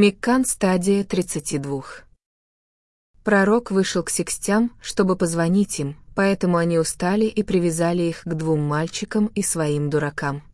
Миккан стадия 32. Пророк вышел к секстям, чтобы позвонить им, поэтому они устали и привязали их к двум мальчикам и своим дуракам.